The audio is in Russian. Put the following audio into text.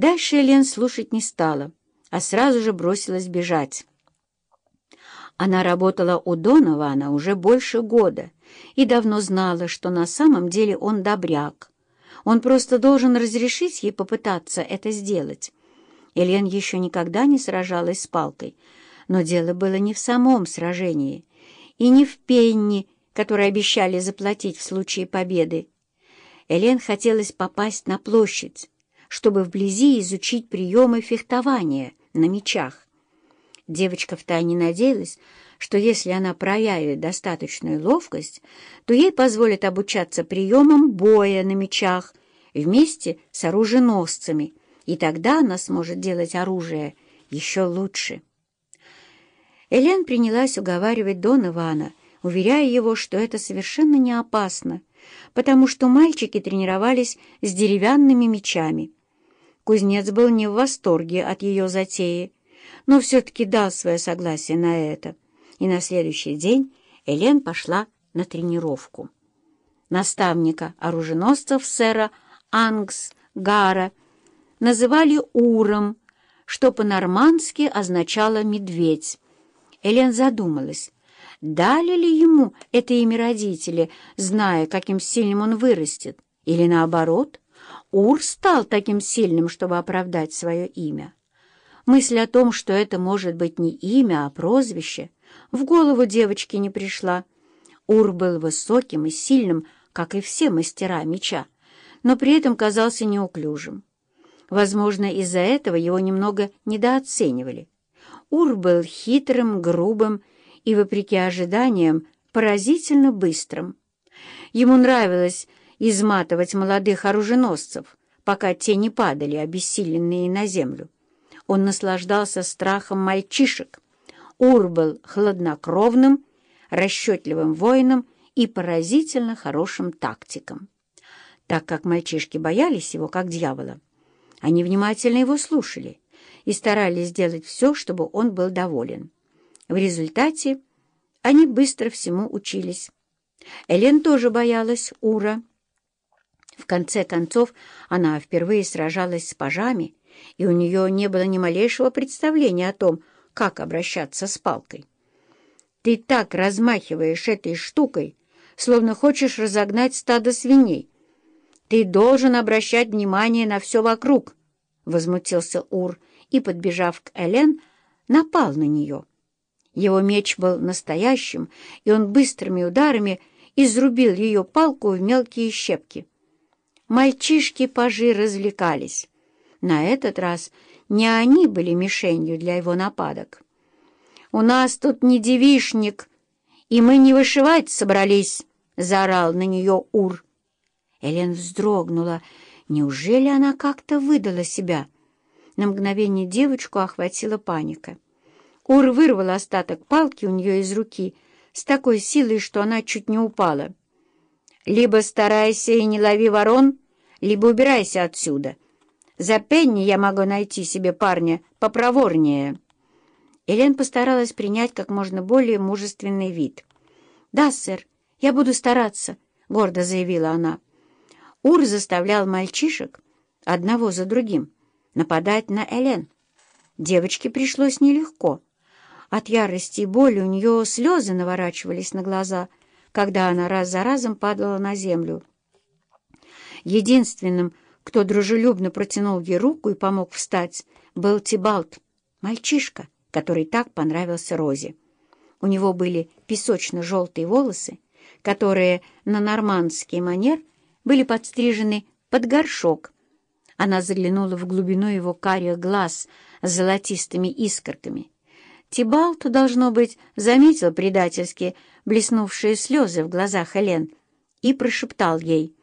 Дальше Элен слушать не стала, а сразу же бросилась бежать. Она работала у Донована уже больше года и давно знала, что на самом деле он добряк. Он просто должен разрешить ей попытаться это сделать. Элен еще никогда не сражалась с палкой, но дело было не в самом сражении и не в пенни, которые обещали заплатить в случае победы. Элен хотелось попасть на площадь, чтобы вблизи изучить приемы фехтования на мечах. Девочка втайне надеялась, что если она проявит достаточную ловкость, то ей позволят обучаться приемам боя на мечах вместе с оруженосцами, и тогда она сможет делать оружие еще лучше. Элен принялась уговаривать Дон Ивана, уверяя его, что это совершенно не опасно, потому что мальчики тренировались с деревянными мечами. Кузнец был не в восторге от ее затеи, но все-таки дал свое согласие на это, и на следующий день Элен пошла на тренировку. Наставника оруженосцев сэра Ангс Гара называли Уром, что по-нормански означало «медведь». Элен задумалась, дали ли ему это имя родители, зная, каким сильным он вырастет, или наоборот, Ур стал таким сильным, чтобы оправдать свое имя. Мысль о том, что это может быть не имя, а прозвище, в голову девочки не пришла. Ур был высоким и сильным, как и все мастера меча, но при этом казался неуклюжим. Возможно, из-за этого его немного недооценивали. Ур был хитрым, грубым и, вопреки ожиданиям, поразительно быстрым. Ему нравилось изматывать молодых оруженосцев, пока те не падали, обессиленные на землю. Он наслаждался страхом мальчишек. Ур был хладнокровным, расчетливым воином и поразительно хорошим тактиком. Так как мальчишки боялись его, как дьявола, они внимательно его слушали и старались сделать все, чтобы он был доволен. В результате они быстро всему учились. Элен тоже боялась Ура. В конце концов, она впервые сражалась с пажами, и у нее не было ни малейшего представления о том, как обращаться с палкой. «Ты так размахиваешь этой штукой, словно хочешь разогнать стадо свиней. Ты должен обращать внимание на все вокруг», — возмутился Ур, и, подбежав к Элен, напал на нее. Его меч был настоящим, и он быстрыми ударами изрубил ее палку в мелкие щепки. Мальчишки-пажи развлекались. На этот раз не они были мишенью для его нападок. «У нас тут не девишник, и мы не вышивать собрались!» — заорал на нее Ур. Элен вздрогнула. Неужели она как-то выдала себя? На мгновение девочку охватила паника. Ур вырвал остаток палки у нее из руки с такой силой, что она чуть не упала. «Либо старайся и не лови ворон, либо убирайся отсюда. За Пенни я могу найти себе парня попроворнее». Элен постаралась принять как можно более мужественный вид. «Да, сэр, я буду стараться», — гордо заявила она. Ур заставлял мальчишек одного за другим нападать на Элен. Девочке пришлось нелегко. От ярости и боли у нее слезы наворачивались на глаза, когда она раз за разом падала на землю. Единственным, кто дружелюбно протянул ей руку и помог встать, был Тибалт, мальчишка, который так понравился Розе. У него были песочно-желтые волосы, которые на нормандский манер были подстрижены под горшок, она заглянула в глубину его карих глаз с золотистыми искорками. Тибалт, должно быть, заметил предательски блеснувшие слезы в глазах Хелен и прошептал ей —